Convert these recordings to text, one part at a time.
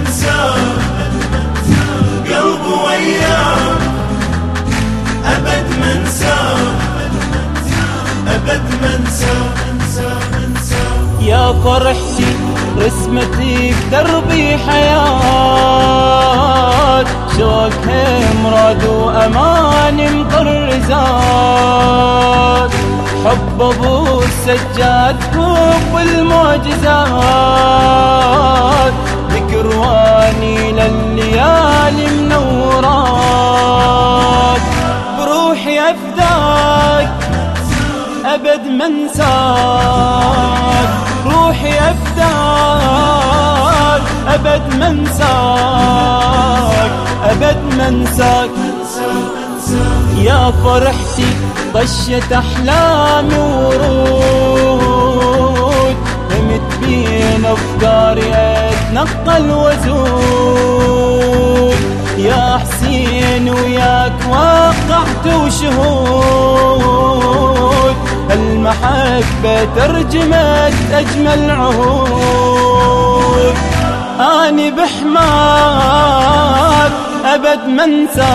انساك قلب وياك أبد ما انساك أبد ما انساك يا فرحتي رسمتك دربي حياة. شوقها مراد وأمان مطرزات حب أبو السجاد فوق المعجزات. ذكرواني لليالي منورات بروحي أفداك أبد منساك روحي أفداك أبد منساك أبد منساك يا فرحتي طشت أحلامي ورود نمت بين أفكاري أتنقل وزود يا حسين وياك وقعت وشهود. المحبة ترجمت أجمل عهود. أني بحماك أبد منساك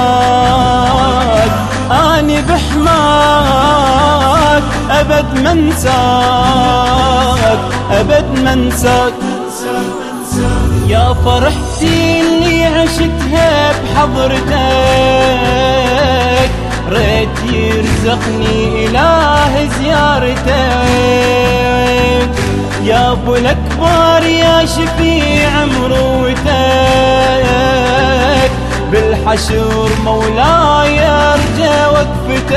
أني بحماك أبد منساك أبد منساك يا فرحتي اللي عشتها بحضرتك. ريت يرزقني إله زيارتك. يا أبو الاكبر يا شفيع مروتك. بالحشر مولاي أرجى وقفتك.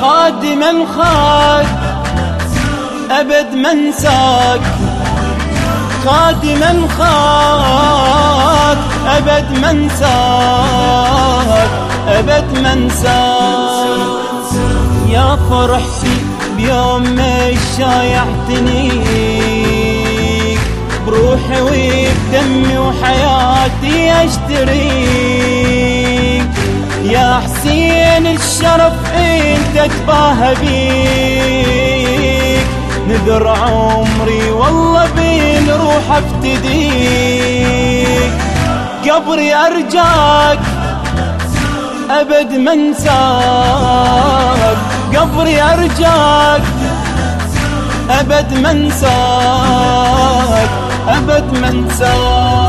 خادما خاد أبد منساك خادما خاد أبد منساك أبد منساك يا فرحتي بيوم ما شايعتني بروحي وبدمي وحياتي اشتريك يا حسين الشرف إنت تباهى بيك نذر عمري والله بين روح افتديك. قبري أرجاك أبد منساك قبري أرجاك أبد منساك أبد منساك